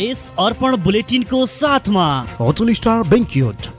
यस अर्पण बुलेटिनको साथमा hotel star banquet.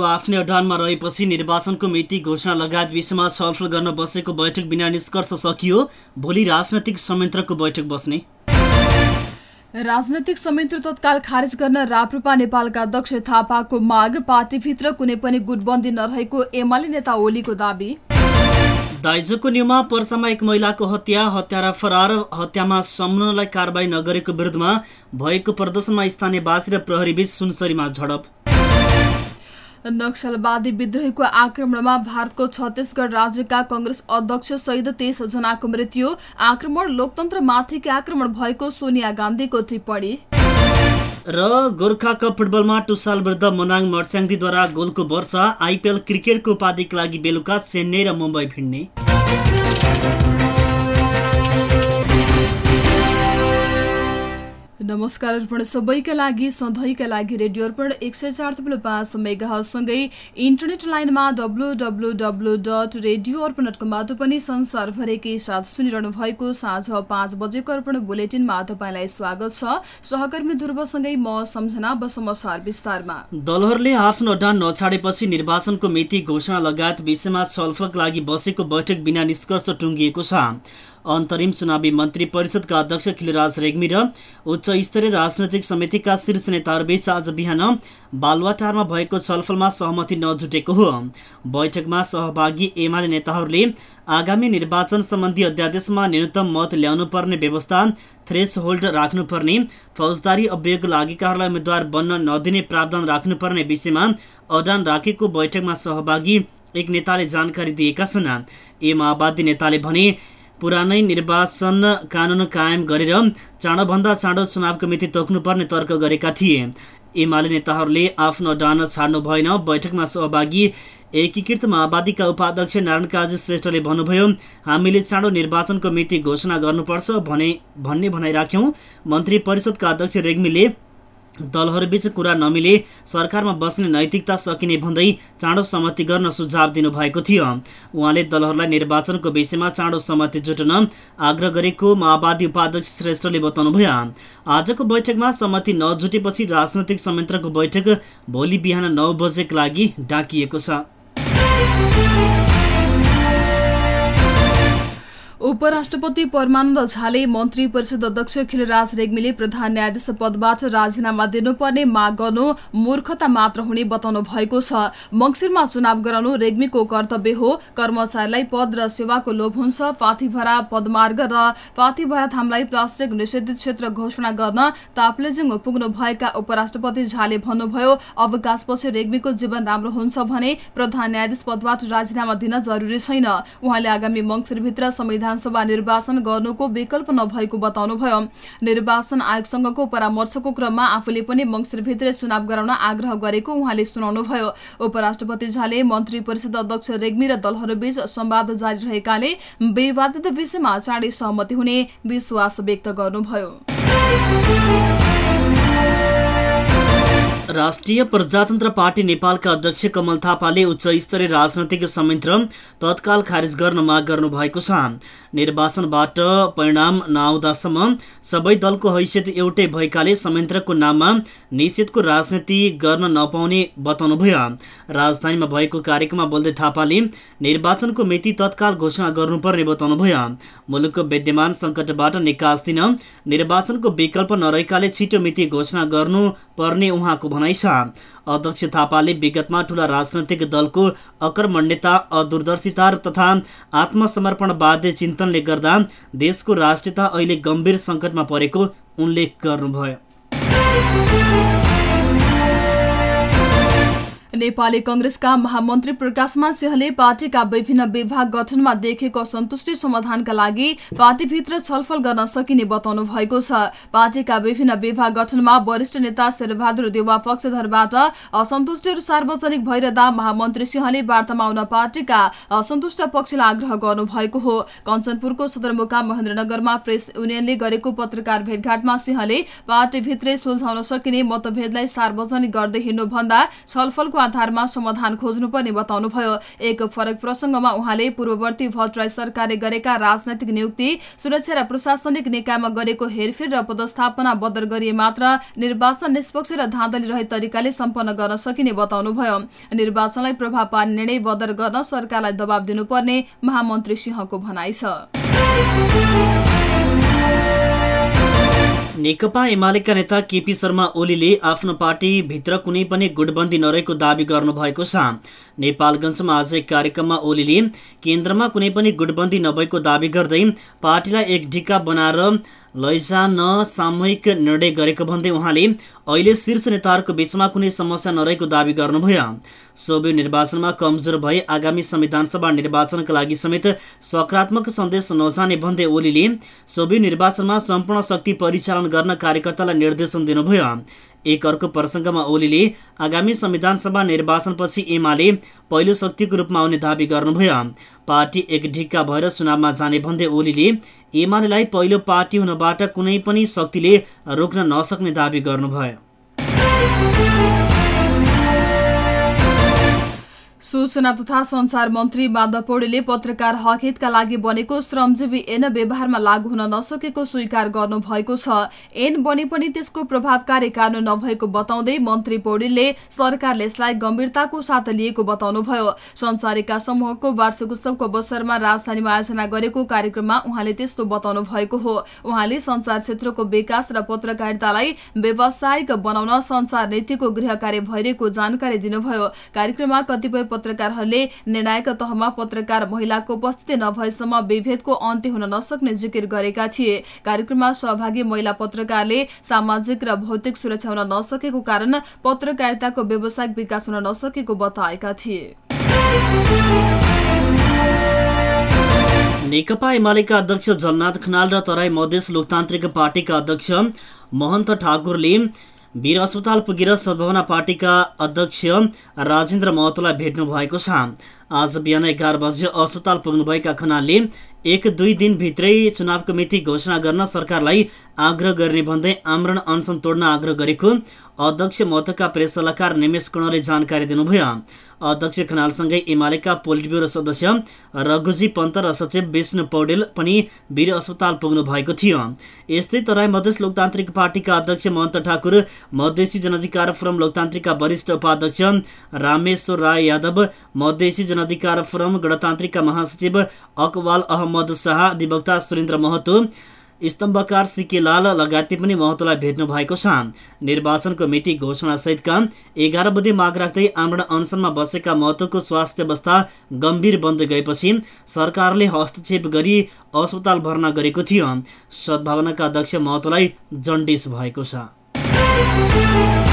दलहरू आफ्नै अडानमा रहेपछि निर्वाचनको मिति घोषणा लगायत विषयमा छलफल गर्न बसेको बैठक बिना निष्कर्ष सकियो। भोलि राजनैतिक संयन्त्रको बैठक बस्ने। राजनैतिक संयन्त्र तत्काल खारेज गर्न राप्रपा नेपालका अध्यक्ष थापाको माग पार्टीभित्र कुनै पनि गुटबन्दी नरहेको एमाले नेता ओलीको दावी। दाइजोको न्युमा पर्सामा एक महिलाको हत्या हत्यारा फरार हत्यामा सम्झनलाई कारवाही नगरेको विरुद्धमा भएको प्रदर्शनमा स्थानीयवासी र प्रहरीबीच सुनसरीमा झडप। नक्सलवादी विद्रोहीको आक्रमणमा भारतको छत्तीसगढ राज्यका कंग्रेस अध्यक्ष सहित तेइस जनाको मृत्यु। आक्रमण लोकतन्त्रमाथिकै आक्रमण भएको सोनिया गान्धीको टिप्पणी। र गोर्खा कप फुटबलमा टुसाल विरुद्ध मनाङ मर्स्याङ्दीद्वारा गोलको वर्षा आइपिएल क्रिकेटको उपाधिका लागि बेलुका चेन्नई र मुम्बई भिड्ने नमस्कार अर्पण। सबैका लागि सधैँका लागि रेडियो अर्पण एक सय चार थप्लो पाँच मेगासँगै इन्टरनेट लाइनमा W W W dot radio Arpan dot कमबाट पनि संसारभरिकै साथ सुनिरहनु भएको साँझ पाँच बजेको अर्पण बुलेटिनमा तपाईँलाई स्वागत छ। सहकर्मी ध्रुवसँगै म सम्झना अब समाचार विस्तारमा। दलहरूले आफ्नो अडान नछाडेपछि निर्वाचनको मिति घोषणा लगायत विषयमा छलफलका लागि बसेको बैठक बिना निष्कर्ष टुङ्गिएको छ। अन्तरिम चुनावी मन्त्री परिषदका अध्यक्ष खिलराज रेग्मी र उच्च स्तरीय राजनैतिक समितिका शीर्ष नेताहरूबीच आज बिहान बालुवाटारमा भएको छलफलमा सहमति नजुटेको हो। बैठकमा सहभागी एमाले नेताहरूले आगामी निर्वाचन सम्बन्धी अध्यादेशमा न्यूनतम मत ल्याउनु पर्ने व्यवस्था थ्रेस होल्ड राख्नुपर्ने फौजदारी अभियोग लागेकाहरूलाई उम्मेद्वार बन्न नदिने प्रावधान राख्नुपर्ने विषयमा अडान राखेको बैठकमा सहभागी एक नेताले जानकारी दिएका छन्। ए माओवादी नेताले भने पुरानै निर्वाचन कानुन कायम गरेर चाँडोभन्दा चाँडो चुनावको मिति तोक्नुपर्ने तर्क गरेका थिए। एमाले नेताहरूले आफ्नो डान छाड्नु भएन। बैठकमा सहभागी एकीकृत माओवादीका उपाध्यक्ष नारायण काजी श्रेष्ठले भन्नुभयो हामीले चाँडो निर्वाचनको मिति घोषणा गर्नुपर्छ भने भन्ने भनाइ राख्यौँ। मन्त्री परिषदका अध्यक्ष रेग्मीले दलहरूबीच कुरा नमिले सरकारमा बस्ने नैतिकता सकिने भन्दै चाँडो सहमति गर्न सुझाव दिनुभएको थियो। उहाँले दलहरूलाई निर्वाचनको विषयमा चाँडो सहमति जुटाउन आग्रह गरेको माओवादी उपाध्यक्ष श्रेष्ठले बताउनुभयो। आजको बैठकमा सहमति नजुटेपछि राजनैतिक संयन्त्रको बैठक भोलि बिहान नौ बजेका लागि डाकिएको छ। उपराष्ट्रपति परमानन्द झाले मन्त्री परिषद अध्यक्ष खिलराज रेग्मीले प्रधान न्यायाधीश पदबाट राजीनामा दिनुपर्ने माग गर्नु मूर्खता मात्र हुने बताउनु भएको छ। मङ्सिरमा चुनाव गराउनु रेग्मीको कर्तव्य हो। कर्मचारीलाई पद र सेवाको लोभ हुन्छ। पाथिभरा पदमार्ग र पाथिभरा थामलाई प्लास्टिक निषेधित क्षेत्र घोषणा गर्न ताप्लेजुङ पुग्नु भएका उपराष्ट्रपति झाले भन्नुभयो अवकाशपछि रेग्मीको जीवन राम्रो हुन्छ भने प्रधान न्यायाधीश पदबाट राजीनामा दिन जरुरी छैन। उहाँले आगामी मङ्सिरभित्र संविधान विधानसभा निर्वाचन गर्नुको विकल्प नभएको बताउनुभयो। निर्वाचन आयोगसँगको परामर्शको क्रममा आफूले पनि मङ्सिरभित्रै चुनाव गराउन आग्रह गरेको उहाँले सुनाउनुभयो। उपराष्ट्रपति झाले मन्त्री परिषद अध्यक्ष रेग्मी र दलहरूबीच संवाद जारी रहेकाले विवादित विषयमा चाँडै सहमति हुने विश्वास व्यक्त गर्नुभयो। राष्ट्रिय प्रजातन्त्र पार्टी नेपालका अध्यक्ष कमल थापाले उच्च स्तरीय राजनैतिक संयन्त्र तत्काल खारेज गर्न माग गर्नु भएको छ। निर्वाचनबाट परिणाम नआउँदासम्म सबै दलको हैसियत एउटै भएकाले संयन्त्रको नाममा निषेधको राजनीति गर्न नपाउने बताउनुभयो। राजधानीमा भएको कार्यक्रममा बोल्दै थापाले निर्वाचनको मिति तत्काल घोषणा गर्नुपर्ने बताउनुभयो। मुलुकको विद्यमान सङ्कटबाट निकास दिन निर्वाचनको विकल्प नरहेकाले छिटो मिति घोषणा गर्नु पर्ने उहाँको भनाइ छ। अध्यक्ष थापाले विगतमा ठूला राजनैतिक दलको अकर्मण्यता अदूरदर्शिता तथा आत्मसमर्पणवाद्य चिन्तनले गर्दा देशको राष्ट्रियता अहिले गम्भीर सङ्कटमा परेको उल्लेख गर्नुभयो। नेपाली कंग्रेसका महामन्त्री प्रकाशमान सिंहले पार्टीका विभिन्न विभाग गठनमा देखेको असन्तुष्टि समाधानका लागि पार्टीभित्र छलफल गर्न सकिने बताउनु भएको छ। पार्टीका विभिन्न विभाग गठनमा वरिष्ठ नेता शेरबहादुर देउवा पक्षधरबाट असन्तुष्टिहरू सार्वजनिक भइरहँदा महामन्त्री सिंहले वार्तामा आउन पार्टीका असन्तुष्ट पक्षलाई आग्रह गर्नुभएको हो। कञ्चनपुरको सदरमुकाम महेन्द्रनगरमा प्रेस युनियनले गरेको पत्रकार भेटघाटमा सिंहले पार्टीभित्रै सुल्झाउन सकिने मतभेदलाई सार्वजनिक गर्दै हिँड्नुभन्दा छलफलको आधारमा समाधान खोज्नुपर्ने बताउनुभयो। एक फरक प्रसंगमा उहाँले पूर्ववर्ती भट्टराई सरकारले गरेका राजनैतिक नियुक्ति सुरक्षा र प्रशासनिक निकायमा गरेको हेरफेर र पदस्थापना बदर गरिए मात्र निर्वाचन निष्पक्ष र धाँधली रहित तरिकाले सम्पन्न गर्न सकिने बताउनुभयो। निर्वाचनलाई प्रभाव पार्ने निर्णय बदर गर्न सरकारलाई दबाव दिनुपर्ने महामन्त्री सिंहको भनाइ छ। नेकपा एमालेका नेता केपी शर्मा ओलीले आफ्नो पार्टीभित्र कुनै पनि गुटबन्दी नरहेको दावी गर्नुभएको छ। नेपालगञ्जमा आज एक कार्यक्रममा ओलीले केन्द्रमा कुनै पनि गुटबन्दी नभएको दावी गर्दै पार्टीलाई एक ढिक्का बनाएर लैजान सामूहिक निर्णय गरेको भन्दै उहाँले अहिले शीर्ष नेताहरूको बीचमा कुनै समस्या नरहेको दावी गर्नुभयो। सोभि निर्वाचनमा कमजोर भए आगामी संविधानसभा निर्वाचनका लागि समेत सकारात्मक सन्देश नजाने भन्दै ओलीले सोभि निर्वाचनमा सम्पूर्ण शक्ति परिचालन गर्न कार्यकर्तालाई निर्देशन दिनुभयो। एक अर्को प्रसङ्गमा ओलीले आगामी संविधान सभा निर्वाचनपछि एमाले पहिलो शक्तिको रूपमा आउने दावी गर्नुभयो। पार्टी एक ढिक्का भएर चुनावमा जाने भन्दै ओलीले एमालेलाई पहिलो पार्टी हुनबाट कुनै पनि शक्तिले रोक्न नसक्ने दावी गर्नुभयो। सूचना तथा संचार मन्त्री माधव पौडेलले पत्रकार हक लागि बनेको श्रमजीवी ऐन व्यवहारमा लागू हुन नसकेको स्वीकार गर्नुभएको छ। ऐन बने पनि त्यसको प्रभावकारी कानून नभएको बताउँदै मन्त्री पौडेलले सरकारले यसलाई गम्भीरताको साथ लिएको बताउनुभयो। संचारिका समूहको वार्षिक उत्सवको अवसरमा राजधानीमा आयोजना गरेको कार्यक्रममा उहाँले त्यस्तो बताउनु भएको हो। उहाँले संचार क्षेत्रको विकास र पत्रकारितालाई व्यावसायिक बनाउन संचार नीतिको गृह कार्य भइरहेको जानकारी दिनुभयो। कार्यक्रममा कतिपय पत्रकारहरूले निर्णायक तहमा पत्रकार महिलाको उपस्थिति नभएसम्म विभेदको अन्त्य हुन नसक्ने जिकिर गरेका थिए। कार्यक्रममा सहभागी महिला पत्रकारले सामाजिक र भौतिक सुरक्षा हुन नसकेको कारण पत्रकारिताको व्यावसायिक विकास हुन नसकेको बताएका थिए। नेकपा एमालेका अध्यक्ष जलनाथ खनाल र तराई मधेस लोकतान्त्रिक पार्टीका अध्यक्ष महन्त ठाकुरले वीर अस्पताल पुगेर सद्भावना पार्टीका अध्यक्ष राजेन्द्र महतोलाई भेट्नु भएको छ। आज बिहान एघार बजे अस्पताल पुग्नुभएका खनालले एक दुई दिनभित्रै चुनावको मिति घोषणा गर्न सरकारलाई आग्रह गर्ने भन्दै आमरण अनसन तोड्न आग्रह गरेको अध्यक्ष महतोका प्रेस सल्लाहकार निमेश कर्णले जानकारी दिनुभयो। अध्यक्ष खनालसँगै एमालेका पोलिट ब्युरो सदस्य रघुजी पन्त र सचिव विष्णु पौडेल पनि वीर अस्पताल पुग्नु भएको थियो। यस्तै तराई मधेस लोकतान्त्रिक पार्टीका अध्यक्ष महन्त ठाकुर मधेसी जनअधिकार फोरम लोकतान्त्रिकका वरिष्ठ उपाध्यक्ष रामेश्वर राय यादव मधेसी जनअधिकार फोरम गणतान्त्रिकका महासचिव अकवाल अहमद शाह अधिवक्ता सुरेन्द्र महतो स्तम्भकार सिकेलाल लगायतले पनि महतोलाई भेट्नु भएको छ निर्वाचनको मिति घोषणा सहितका एघार बजे माग राख्दै आमरण अनसनमा बसेका महतोको स्वास्थ्य अवस्था गम्भीर बन्दै गएपछि सरकारले हस्तक्षेप गरी अस्पताल भर्ना गरेको थियो सद्भावनाका अध्यक्ष महतोलाई जन्डिस भएको छ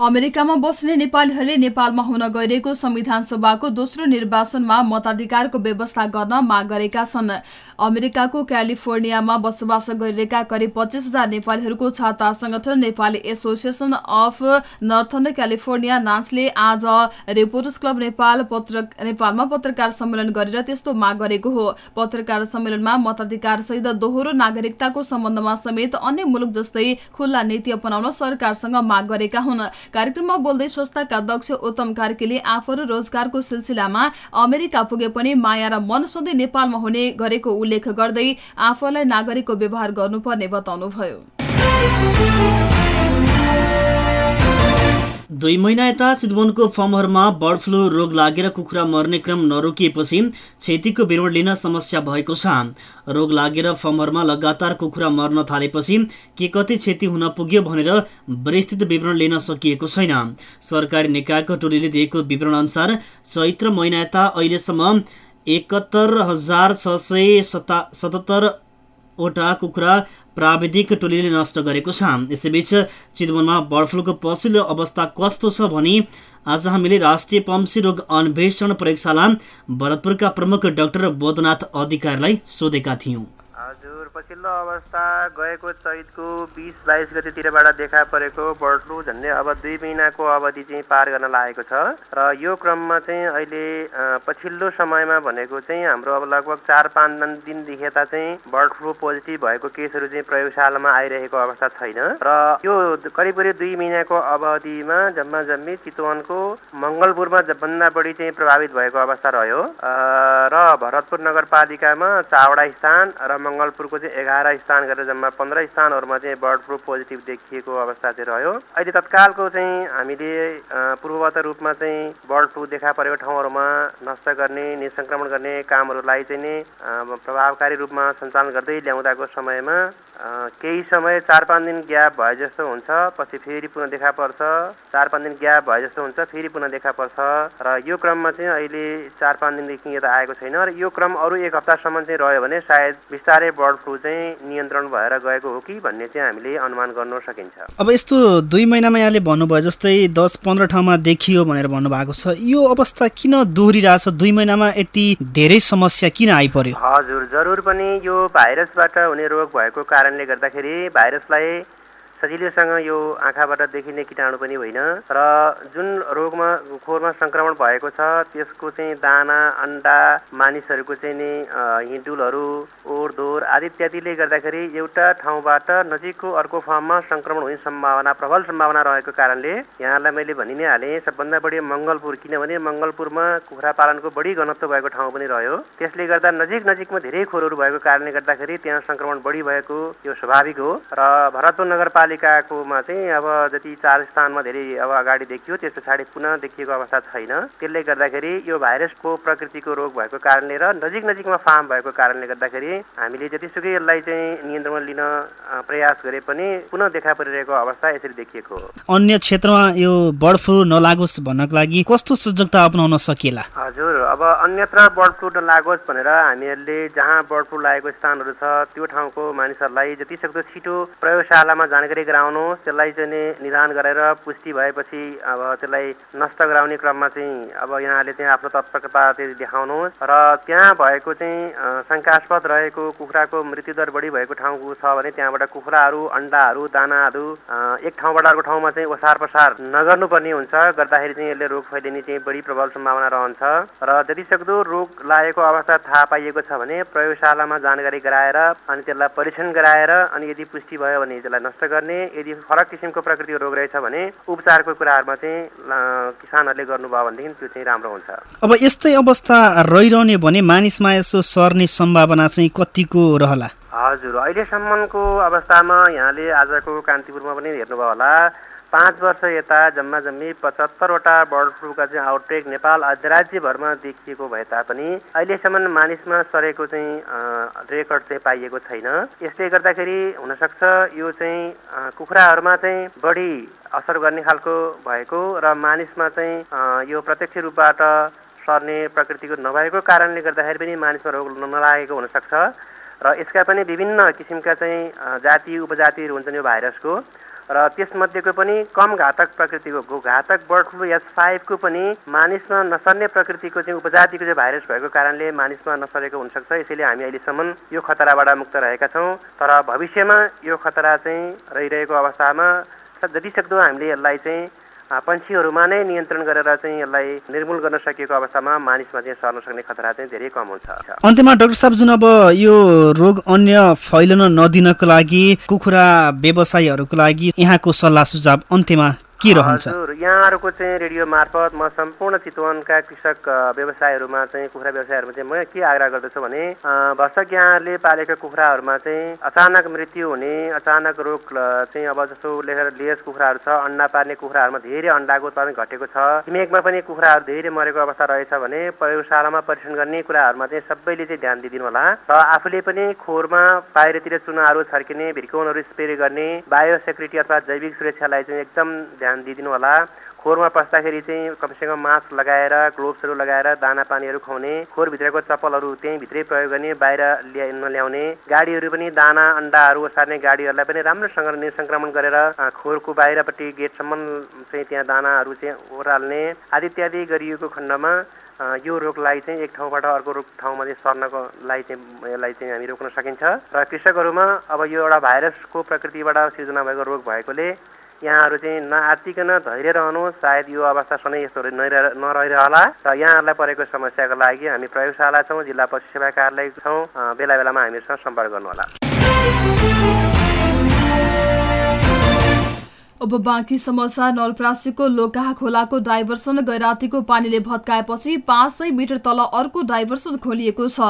अमेरिकामा बस्ने नेपालीहरूले नेपालमा हुन गइरहेको संविधान सभाको दोस्रो निर्वाचनमा मताधिकारको व्यवस्था गर्न माग गरेका छन्। अमेरिकाको क्यालिफोर्नियामा बसोबास गरिरहेका करिब पच्चिस हजार नेपालीहरूको छाता संगठन Nepali association of northern California नाचले आज रिपोर्टर्स क्लब नेपाल पत्र नेपालमा पत्रकार सम्मेलन गरेर त्यस्तो माग गरेको हो। पत्रकार सम्मेलनमा मताधिकार सहित दोहोरो नागरिकताको सम्बन्धमा समेत अन्य मुलुक जस्तै खुल्ला नीति अपनाउन सरकारसँग माग गरेका हुन्। कार्यक्रममा बोल्दै संस्थाका अध्यक्ष उत्तम कार्कीले आफूहरू रोजगारको सिलसिलामा अमेरिका पुगे पनि माया र मन सधैँ नेपालमा हुने गरेको उल्लेख गर्दै आफूलाई नागरिकको व्यवहार गर्नुपर्ने बताउनुभयो। दुई महिना यता चितवनको फर्महरूमा बर्ड फ्लू रोग लागेर कुखुरा मर्ने क्रम नरोकिएपछि क्षतिको विवरण लिन समस्या भएको छ। रोग लागेर फर्महरूमा लगातार कुखुरा मर्न थालेपछि के कति क्षति हुन पुग्यो भनेर विस्तृत विवरण लिन सकिएको छैन। सरकारी निकायको टोलीले दिएको विवरण अनुसार चैत्र महिना यता अहिलेसम्म एकहत्तर हजार छ सय सता सतहत्तरवटा कुखुरा प्राविधिक टोलीले नष्ट गरेको छ। यसैबीच चितवनमा बर्ड फ्लूको पछिल्लो अवस्था कस्तो छ भनी आज हामीले राष्ट्रिय पम्सी रोग अन्वेषण प्रयोगशाला भरतपुरका प्रमुख डाक्टर बोधनाथ अधिकारीलाई सोधेका थियौँ। पछिल्लो अवस्था गएको चैतको बिस बाइस गतितिरबाट देखा परेको बर्ड फ्लू झन्डै अब दुई महिनाको अवधि चाहिँ पार गर्न लागेको छ। र यो क्रममा चाहिँ अहिले पछिल्लो समयमा भनेको चाहिँ हाम्रो अब लगभग चार पाँच दिनदेखि यता चाहिँ बर्ड फ्लू पोजिटिभ भएको केसहरू चाहिँ प्रयोगशालामा आइरहेको अवस्था छैन। र यो करिब करिब दुई महिनाको अवधिमा जम्मा जम्मी चितवनको मङ्गलपुरमा भन्दा बढी चाहिँ प्रभावित भएको अवस्था रह्यो। र भरतपुर नगरपालिकामा चावडा स्थान र मङ्गलपुरको चाहिँ एघार स्थान गरेर जम्मा पन्ध्र स्थानहरूमा चाहिँ बर्ड फ्लू पोजिटिभ देखिएको अवस्था चाहिँ रह्यो। अहिले तत्कालको चाहिँ हामीले पूर्ववत रूपमा चाहिँ बर्ड फ्लू देखा परेको ठाउँहरूमा नष्ट गर्ने निसङ्क्रमण गर्ने कामहरूलाई चाहिँ नै प्रभावकारी रूपमा सञ्चालन गर्दै ल्याउँदाको समयमा केही समय चार पाँच दिन ग्याप भए जस्तो हुन्छ पछि फेरि पुनः देखा पर्छ। चार पाँच दिन ग्याप भए जस्तो हुन्छ फेरि पुनः देखा पर्छ। र यो क्रममा चाहिँ अहिले चार पाँच दिनदेखि यता आएको छैन र यो क्रम अरू एक हप्तासम्म चाहिँ रह्यो भने सायद बिस्तारै बर्ड फ्लू चाहिँ नियन्त्रण भएर गएको हो कि भन्ने चाहिँ हामीले अनुमान गर्न सकिन्छ। अब यस्तो दुई महिनामा यहाँले भन्नुभयो जस्तै दस पन्ध्र ठाउँमा देखियो भनेर भन्नुभएको छ। यो अवस्था किन दोहोरिरहेछ? दुई महिनामा यति धेरै समस्या किन आइपर्यो हजुर जरुर पनि यो भाइरसबाट हुने रोग भएको कारण कारणले गर्दाखेरि सजिलैसँग यो आँखाबाट देखिने किटाणु पनि होइन। र जुन रोगमा खोरमा सङ्क्रमण भएको छ त्यसको चाहिँ दाना अन्डा मानिसहरूको चाहिँ नि हिँडुलहरू ओरदोर आदि इत्यादिले गर्दाखेरि एउटा ठाउँबाट नजिकको अर्को फार्ममा सङ्क्रमण हुने सम्भावना प्रबल सम्भावना रहेको कारणले यहाँलाई मैले भनि नै हालेँ। सबभन्दा बढी मङ्गलपुर किनभने मङ्गलपुरमा कुखुरा पालनको बढी घनत्व भएको ठाउँ पनि रह्यो। त्यसले गर्दा नजिक नजिकमा धेरै खोरहरू भएको कारणले गर्दाखेरि त्यहाँ सङ्क्रमण बढी भएको यो स्वाभाविक हो। र भरतपुर नगरपालिका नगरपालिकाकोमा चाहिँ अब जति चार स्थानमा धेरै अब अगाडि देखियो त्यस पछाडि पुनः देखिएको अवस्था छैन। त्यसले गर्दाखेरि यो भाइरसको प्रकृतिको रोग भएको कारणले र नजिक नजिकमा फार्म भएको कारणले गर्दाखेरि हामीले जतिसुकै यसलाई चाहिँ नियन्त्रणमा लिन प्रयास गरे पनि पुनः देखा परिरहेको अवस्था यसरी देखिएको हो। अन्य क्षेत्रमा यो बर्ड फ्लू नलागोस् भन्नको लागि कस्तो सजगता अप्नाउन सकिएला? हजुर अब अन्यत्र बर्ड फ्लू नलागोस् भनेर हामीहरूले जहाँ बर्ड फ्लू लागेको स्थानहरू छ त्यो ठाउँको मानिसहरूलाई जति सक्दो छिटो प्रयोगशालामा जानकारी गराउनुहोस् त्यसलाई चाहिँ निदान गरेर पुष्टि भएपछि अब त्यसलाई नष्ट गराउने क्रममा चाहिँ अब यहाँले चाहिँ आफ्नो तत्परता चाहिँ देखाउनुहोस्। र त्यहाँ भएको चाहिँ शङ्कास्पद रहेको कुखुराको मृत्युदर बढी भएको ठाउँ छ भने त्यहाँबाट कुखुराहरू अन्डाहरू दानाहरू एक ठाउँबाट अर्को ठाउँमा चाहिँ ओसार पसार नगर्नुपर्ने हुन्छ। गर्दाखेरि चाहिँ यसले रोग फैलिने चाहिँ बढी प्रबल सम्भावना रहन्छ। र जति सक्दो रोग लागेको अवस्था थाहा पाइएको छ भने प्रयोगशालामा जानकारी गराएर अनि त्यसलाई परीक्षण गराएर अनि यदि पुष्टि भयो भने त्यसलाई नष्ट गर्ने गर्ने यदि फरक किसिमको प्रकृतिको रोग रहेछ भने उपचारको कुराहरूमा चाहिँ किसानहरूले गर्नुभयो भनेदेखि त्यो चाहिँ राम्रो हुन्छ। अब यस्तै अवस्था रहिरहने भने मानिसमा यसो सर्ने सम्भावना चाहिँ कतिको रहला? हजुर अहिलेसम्मको अवस्थामा यहाँले आजको कान्तिपुरमा पनि हेर्नुभयो होला। पाँच वर्ष यता जम्मा जम्मी पचहत्तरवटा बर्ड फ्लूका चाहिँ आउटब्रेक नेपाल राज्यभरमा देखिएको भए तापनि अहिलेसम्म मानिसमा सरेको चाहिँ रेकर्ड चाहिँ पाइएको छैन। यसले गर्दाखेरि हुनसक्छ यो चाहिँ कुखुराहरूमा चाहिँ बढी असर गर्ने खालको भएको र मानिसमा चाहिँ यो प्रत्यक्ष रूपबाट सर्ने प्रकृतिको नभएको कारणले गर्दाखेरि पनि मानिसमा रोग नलागेको हुनसक्छ। र यसका पनि विभिन्न किसिमका चाहिँ जाति उपजातिहरू हुन्छन् यो भाइरसको। र त्यसमध्येको पनि कम घातक प्रकृतिको घातक बर्ड फ्लू एस फाइभको पनि मानिसमा नसर्ने प्रकृतिको चाहिँ उपजातिको चाहिँ भाइरस भएको कारणले मानिसमा नसरेको हुनसक्छ। यसैले हामी अहिलेसम्म यो खतराबाट मुक्त रहेका छौँ। तर भविष्यमा यो खतरा चाहिँ रहिरहेको अवस्थामा जति सक्दो हामीले यसलाई चाहिँ पन्छीहरूमा नै नियन्त्रण गरेर चाहिँ यसलाई निर्मूल गर्न सकिएको अवस्थामा मानिसमा चाहिँ सर्न सक्ने खतरा चाहिँ धेरै कम हुन्छ। अन्त्यमा डाक्टर साहब जुन अब यो रोग अन्य फैलन नदिनको लागि कुखुरा व्यवसायीहरूको लागि यहाँको सल्लाह सुझाव अन्त्यमा के रहन्छ हजुर यहाँहरूको चाहिँ रेडियो मार्फत म सम्पूर्ण चितवनका कृषक व्यवसायहरूमा चाहिँ कुखुरा व्यवसायहरूमा चाहिँ म के आग्रह गर्दछु भने भर्षक यहाँहरूले पालेका कुखुराहरूमा चाहिँ अचानक मृत्यु हुने अचानक रोग चाहिँ अब जस्तो लेखेर लेस कुखुराहरू छ अन्डा पार्ने कुखुराहरूमा धेरै अन्डाको उत्पादन घटेको छ। छिमेकमा पनि कुखुराहरू धेरै मरेको अवस्था रहेछ भने प्रयोगशालामा परीक्षण गर्ने कुराहरूमा चाहिँ सबैले चाहिँ ध्यान दिइदिनु होला। र आफूले पनि खोरमा बाहिरतिर चुनाहरू छर्किने भिर्काउनहरू स्प्रे गर्ने बायो सेक्युरिटी अथवा जैविक सुरक्षालाई चाहिँ एकदम ध्यान दिइदिनु होला खोरमा पस्दाखेरि चाहिँ कमसेकम मास्क लगाएर ग्लोभ्सहरू लगाएर दाना पानीहरू खुवाउने खोरभित्रको चप्पलहरू त्यहीँ भित्रै प्रयोग गर्ने बाहिर ल्या नल्याउने गाडीहरू पनि दाना अन्डाहरू ओसार्ने गाडीहरूलाई पनि राम्रोसँग निसङ्क्रमण गरेर खोरको बाहिरपट्टि गेटसम्म चाहिँ त्यहाँ दानाहरू चाहिँ ओह्राल्ने आदि इत्यादि गरिएको खण्डमा यो रोगलाई चाहिँ एक ठाउँबाट अर्को रोग ठाउँमा चाहिँ सर्नको लागि चाहिँ यसलाई चाहिँ हामी रोक्न सकिन्छ। र कृषकहरूमा अब यो एउटा भाइरसको प्रकृतिबाट सिर्जना भएको रोग भएकोले यहाँहरू चाहिँ नआत्तिकन धैर्य रहनु सायद यो अवस्था सधैँ यस्तोहरू नरह- नरहिरहला। र यहाँहरूलाई परेको समस्याको लागि हामी प्रयोगशाला छौँ जिल्ला पशु सेवा कार्यालय छौँ बेला बेलामा हामीसँग सम्पर्क गर्नुहोला। अब बाँकी समाचार नलप्रासीको लोकाहा खोलाको डाइभर्सन गैरातीको पानीले भत्काएपछि पाँच सय मिटर तल अर्को डाइभर्सन खोलिएको छ।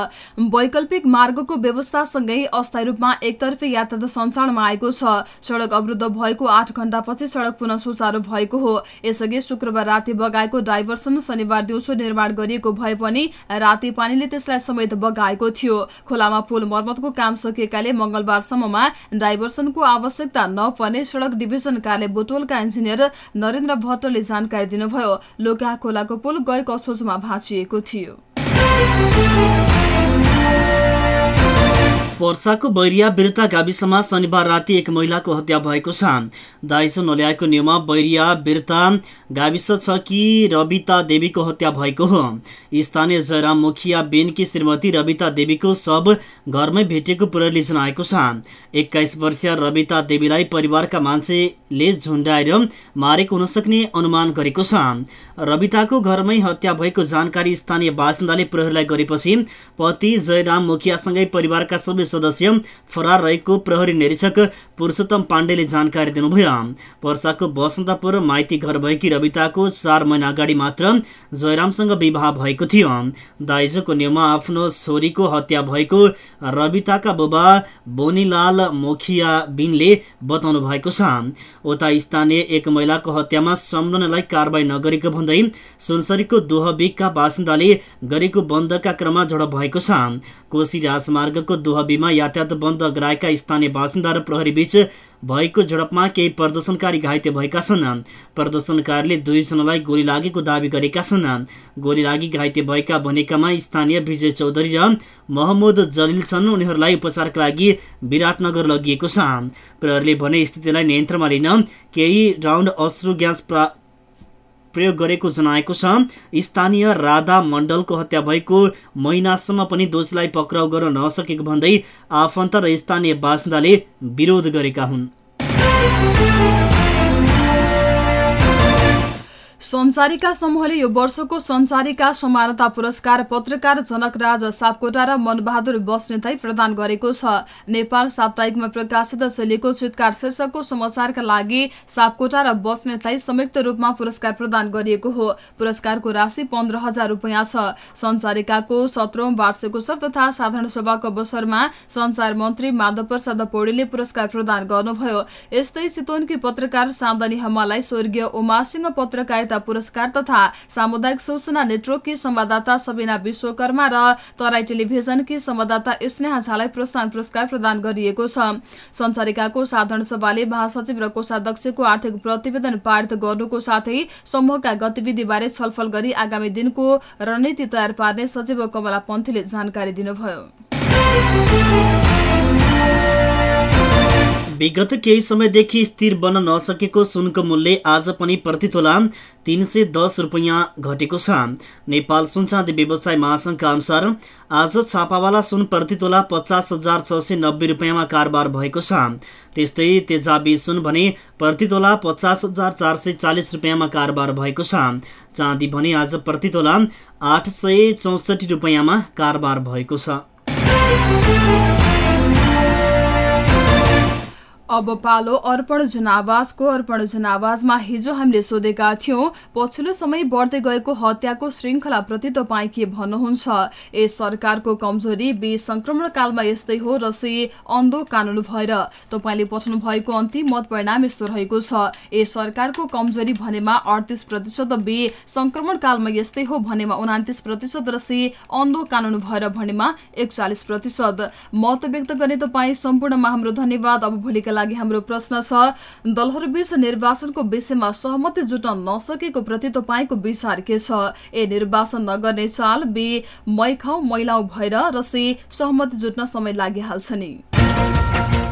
वैकल्पिक मार्गको व्यवस्थासँगै अस्थायी रूपमा एकतर्फी यातायात सञ्चालनमा आएको छ। सड़क अवरुद्ध भएको आठ घण्टापछि सड़क पुनः सुचारू भएको हो। यसअघि शुक्रबार राति बगाएको डाइभर्सन शनिबार दिउँसो निर्माण गरिएको भए पनि राति पानीले त्यसलाई समेत बगाएको थियो। खोलामा पुल मर्मतको काम सकिएकाले मंगलबारसम्ममा डाइभर्सनको आवश्यकता नपर्ने सड़क डिभिजन कार्यालय बुटोलका इन्जिनियर नरेन्द्र भट्टले जानकारी दिनुभयो लोका खोलाको पुल गएको असोजमा भाँचिएको थियो। पर्साको बैरिया बिरता गाविसमा शनिबार राति एक महिलाको हत्या भएको छ। दाइसो नल्याएको न्युमा बैरिया बिरता गाविस छ कि रविता देवीको हत्या भएको? हो स्थानीय जयराम मुखिया बेनकी श्रीमती रविता देवीको शव घरमै भेटिएको प्रहरीले जनाएको छ। एक्काइस वर्षीय रविता देवीलाई परिवारका मान्छेले झुन्डाएर मारेको हुन सक्ने अनुमान गरेको छ। रविताको घरमै हत्या भएको जानकारी स्थानीय बासिन्दाले प्रहरीलाई गरेपछि पति जयराम मुखियासँगै परिवारका सबै सदस्य फरार रहेको प्रहरी निरीक्षक पुरुषोत्तम पाण्डेले जानकारी दिनुभयो। पर्साको बसन्तपुर माइती घर भएकी रविताको चार महिना अगाडि मात्र जयरामसँग विवाह भएको थियो। दाइजोको न्युमा आफ्नो छोरीको हत्या भएको रविताका बुबा बोनीलाल मुखिया बिनले बताउनु भएको छ। उता स्थानीय एक महिलाको हत्यामा संलग्नलाई कारवाही नगरेको भन्दै सुनसरीको दोहबीकका बासिन्दाले गरेको बन्दका क्रममा झडप भएको छ। कोशी राजमार्गको दोहबीमा यातायात बन्द गराएका स्थानीय बासिन्दा र प्रहरी बीच भएको झडपमा केही प्रदर्शनकारी घाइते भएका छन्। प्रदर्शनकारीले दुईजनालाई गोली लागेको दावी गरेका छन्। गोली लागि घाइते भएका भनेकामा स्थानीय विजय चौधरी र मोहम्मद जलिल छन्। उनीहरूलाई उपचारका लागि विराटनगर लगिएको छ। प्रहरीले भने स्थितिलाई नियन्त्रणमा लिन केही राउन्ड अश्रु ग्यास प्रयोग गरेको जनाएको छ। स्थानीय राधा मण्डलको हत्या भएको महिनासम्म पनि दोषीलाई पक्राउ गर्न नसकेको भन्दै आफन्त र स्थानीय बासिन्दाले विरोध गरेका हुन्। सञ्चारिका समूहले यो वर्षको सञ्चारिका समानता पुरस्कार पत्रकार जनकराज सापकोटा र मनबहादुर बस्नेतलाई प्रदान गरेको छ। नेपाल साप्ताहिकमा प्रकाशित शैलीको चितकार शीर्षकको समाचारका लागि सापकोटा र बस्नेतलाई संयुक्त रूपमा पुरस्कार प्रदान गरिएको हो। पुरस्कारको राशि पन्ध्र हजार रुपियाँ छ। सञ्चारिकाको सत्रौं वार्षिकोत्सव तथा साधारण सभाको अवसरमा सञ्चार मन्त्री माधव प्रसाद पौडेलले पुरस्कार प्रदान गर्नुभयो। यस्तै चितवनकी पत्रकार सान्दनी हमालाई स्वर्गीय उमासिंह पत्रकारिता पुरस्कार तथा सामुदायिक सूचना नेटवर्ककी संवाददाता सबिना विश्वकर्मा र तराई टेलिभिजनकी संवाददाता स्नेहा झालाई प्रोत्साहन पुरस्कार प्रदान गरिएको छ। सञ्चारिकाको साधारण सभाले महासचिव र कोषाध्यक्षको आर्थिक प्रतिवेदन पारित गर्नुको साथै समूहका गतिविधिबारे छलफल गरी आगामी दिनको रणनीति तयार पार्ने सचिव कमला पन्थीले जानकारी दिनुभयो। विगत केही समयदेखि स्थिर बन्न नसकेको सुनको मूल्य आज पनि प्रतितोला तिन सय दस रुपियाँ घटेको छ। नेपाल सुनचाँदी व्यवसाय महासङ्घका अनुसार आज छापावाला सुन प्रतितोला पचास हजार छ सय नब्बे रुपियाँमा कारोबार भएको छ। त्यस्तै तेजाबी सुन भने प्रतितोला पचास हजार चार सय चालिस रुपियाँमा कारोबार भएको छ। चाँदी भने आज प्रतितोला आठ सय चौसठी रुपियाँमा कारोबार भएको छ। अब पालो अर्पण जनावाजको अर्पण जनावाजमा हिजो हामीले सोधेका थियौं पछिल्लो समय बढ्दै गएको हत्याको श्रृङ्खलाप्रति तपाईँ के भन्नुहुन्छ? ए सरकारको कमजोरी बी संक्रमण कालमा यस्तै हो र सी अन्धो कानून भएर। तपाईँले पठाउनु भएको अन्तिम मत परिणाम यस्तो रहेको छ। ए सरकारको कमजोरी भनेमा अडतिस प्रतिशत बी संक्रमण कालमा यस्तै हो भनेमा उनातिस प्रतिशत र सी अन्धो कानून भएर भनेमा एकचालिस प्रतिशत। मत व्यक्त गर्ने तपाईँ सम्पूर्णमा हाम्रो धन्यवाद। अब भोलिका हाम्रो प्रश्न छ दलहरूबीच निर्वाचनको विषयमा सहमति जुट्न नसकेको प्रति तपाईँको विचार के छ? ए निर्वाचन नगर्ने चाल बी मै खाउ मैलाउ भएर र सी सहमति जुट्न समय लागिहाल्छ नि।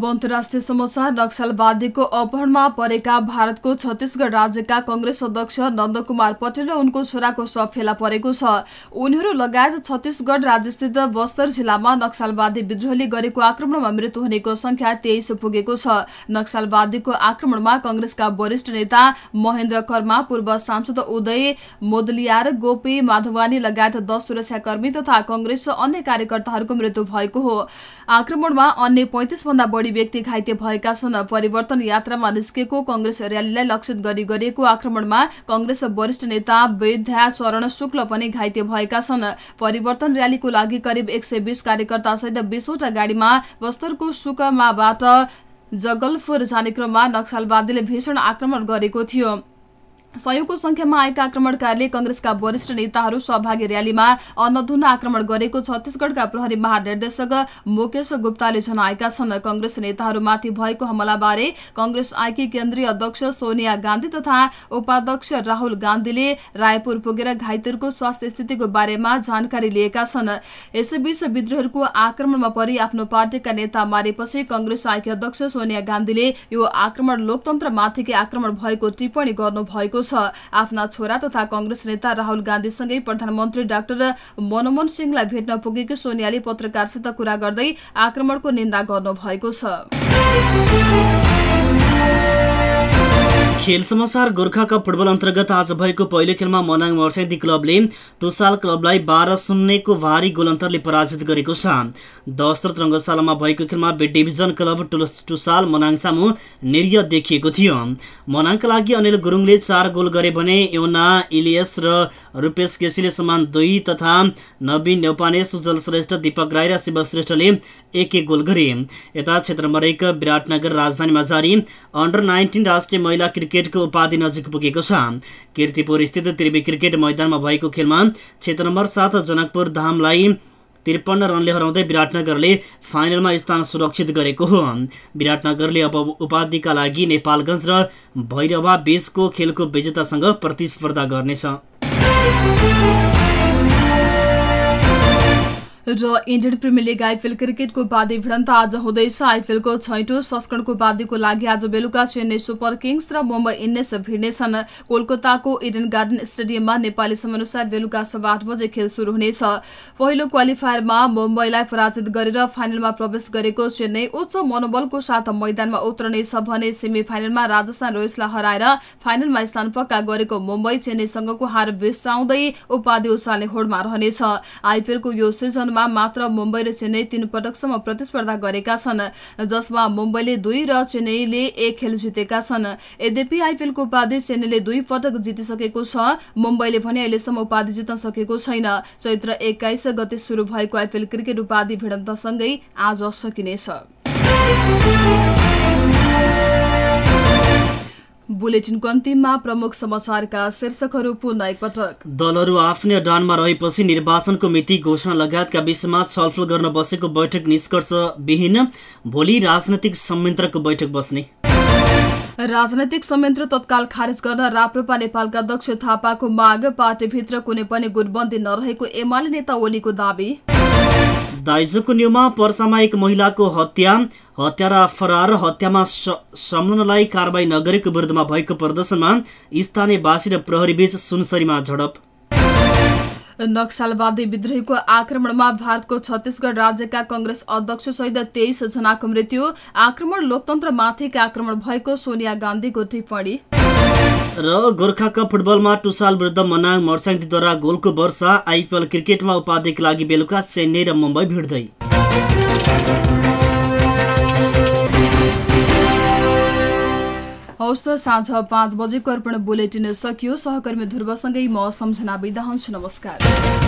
अब अन्तर्राष्ट्रिय समाचार नक्सलवादीको अपहरणमा परेका भारतको छत्तीसगढ राज्यका कंग्रेस अध्यक्ष नन्दकुमार पटेल र उनको छोराको शव फेला परेको छ। उनीहरू लगायत छत्तीसगढ राज्यस्थित बस्तर जिल्लामा नक्सलवादी विद्रोहले गरेको आक्रमणमा मृत्यु हुनेको संख्या तेइस पुगेको छ। नक्सलवादीको आक्रमणमा कंग्रेसका वरिष्ठ नेता महेन्द्र कर्मा पूर्व सांसद उदय मोदलियार गोपी माधवानी लगायत दस सुरक्षाकर्मी तथा कंग्रेस अन्य कार्यकर्ताहरूको मृत्यु भएको हो। आक्रमणमा अन्य पैंतिस भन्दा बढी व्यक्ति घाइते भएका छन्। परिवर्तन यात्रामा निस्केको कंग्रेस रयालीलाई लक्षित गरी गरिएको आक्रमणमा कंग्रेस वरिष्ठ नेता विद्या चरण शुक्ल पनि घाइते भएका छन्। परिवर्तन रयालीको लागि करिब एक सय बीस कार्यकर्तासहित बीसवटा गाडीमा बस्तरको सुकमाबाट जगलपुर जाने क्रममा नक्सलवादीले भीषण आक्रमण गरेको थियो। सयौंको संख्यामा आएका आक्रमणकारीले कंग्रेसका वरिष्ठ नेताहरू सहभागी रयालीमा अन्नधुन्न आक्रमण गरेको छत्तीसगढ़का प्रहरी महानिर्देशक मुकेश गुप्ताले जनाएका छन्। कंग्रेस नेताहरूमाथि भएको हमलाबारे कंग्रेस आइकी केन्द्रीय अध्यक्ष सोनिया गान्धी तथा उपाध्यक्ष राहुल गान्धीले रायपुर पुगेर घाइतेहरूको स्वास्थ्य स्थितिको बारेमा जानकारी लिएका छन्। यसैबीच विद्रोहীहरूको आक्रमणमा परि आफ्नो पार्टीका नेता मारेपछि कंग्रेस आइकी अध्यक्ष सोनिया गान्धीले यो आक्रमण लोकतन्त्रमाथिकै आक्रमण भएको टिप्पणी गर्नुभएको छ। आफ्ना छोरा तथा कंग्रेस नेता राहुल गान्धीसँगै प्रधानमन्त्री डाक्टर मनमोहन सिंहलाई भेट्न पुगेकी सोनियाले पत्रकारसित कुरा गर्दै आक्रमणको निन्दा गर्नुभएको छ। खेल समाचार गोर्खा कप फुटबल अन्तर्गत आज भएको पहिलो खेलमा मनाङ मर्स्याङ्दी क्लबले टुसाल क्लबलाई बाह्र शून्यको भारी गोल अन्तरले पराजित गरेको छ। दशरथ रङ्गशालामा भएको खेलमा B division club Tusal Manang सामु निर्य देखिएको थियो। मनाङका लागि अनिल गुरुङले चार गोल गरे भने एउना इलियस र रूपेश केसीले समान दुई तथा नवीन नेौपाने सुजल श्रेष्ठ दीपक राई र शिव श्रेष्ठले एक एक गोल गरे। यता क्षेत्र एक विराटनगर राजधानीमा जारी अन्डर नाइन्टिन राष्ट्रिय महिला क्रिकेटको उपाधि नजिक पुगेको छ। किर्तिपुर स्थित त्रिवी क्रिकेट मैदानमा भएको खेलमा क्षेत्र नम्बर सात जनकपुर धामलाई त्रिपन्न रनले हराउँदै विराटनगरले फाइनलमा स्थान सुरक्षित गरेको हो। विराटनगरले अब उपाधिका लागि नेपालगञ्ज र भैरवा बीचको खेलको विजेतासँग प्रतिस्पर्धा गर्नेछ। र इन्डियन प्रिमियर लिग आइपिएल क्रिकेटको उपाधि भिडन्त आज हुँदैछ आइपिएलको छैटौँ संस्करणको उपाधिको लागि आज बेलुका चेन्नई सुपर किङ्स र मुम्बई इन्डियन्स भिड्नेछन्। कोलकाताको इडन गार्डन स्टेडियममा नेपाली समयअनुसार बेलुका सवा आठ बजे खेल सुरु हुनेछ। पहिलो क्वालिफायरमा मुम्बईलाई पराजित गरेर फाइनलमा प्रवेश गरेको चेन्नई उच्च मनोबलको साथ मैदानमा उत्रनेछ भने सेमी फाइनलमा राजस्थान रोयल्सलाई हराएर फाइनलमा स्थान पक्का गरेको मुम्बई चेन्नईसँगको हार बिसाउँदै उपाधि उचाल्ने होडमा रहनेछ। आइपिएलको यो सिजनमा मात्र मुम्बई र चेन्नई तीन पटकसम्म प्रतिस्पर्धा गरेका छन् जसमा मुम्बईले दुई र चेन्नईले एक खेल जितेका छन्। यद्यपि आइपिएलको उपाधि चेन्नईले दुई पटक जितिसकेको छ मुम्बईले भने अहिलेसम्म उपाधि जित्न सकेको छैन। चैत्र एक्काइस गते शुरू भएको आइपिएल क्रिकेट उपाधि भिडन्तसँगै आज सकिनेछ। बुलेटिनको अन्तिममा प्रमुख समाचारका शीर्षकहरू पुनः एकपटक। दलहरू आफ्नै अडानमा रहेपछि निर्वाचनको मिति घोषणा लगायतका विषयमा छलफल गर्न बसेको बैठक निष्कर्षविहीन भोलि राजनैतिक संयन्त्रको बैठक बस्ने। राजनैतिक संयन्त्र तत्काल खारेज गर्न राप्रपा नेपालका अध्यक्ष थापाको माग पार्टीभित्र कुनै पनि गुटबन्दी नरहेको एमाले नेता ओलीको दावी। दाइजोको न्युमा पर्सामा एक महिलाको हत्या हत्यारा फरार हत्यामा संलग्नलाई कारवाही नगरेको विरुद्धमा भएको प्रदर्शनमा स्थानीयवासी र प्रहरीबीच सुनसरीमा झडप। नक्सलवादी विद्रोहीको आक्रमणमा भारतको छत्तीसगढ राज्यका कंग्रेस अध्यक्ष सहित तेइस जनाको मृत्यु आक्रमण लोकतन्त्रमाथिको आक्रमण भएको सोनिया गान्धीको टिप्पणी। र गोर्खा कप फुटबलमा टुसाल विरुद्ध मनाङ मर्साङदीद्वारा गोलको वर्षा आइपिएल क्रिकेटमा उपाधिका लागि बेलुका चेन्नई र मुम्बई भिड्दै। हौस् त साँझ पाँच बजेको अर्पण बुलेटिन सकियो। सहकर्मी ध्रुवसँगै म सम्झना बिदा हुन्छु। नमस्कार।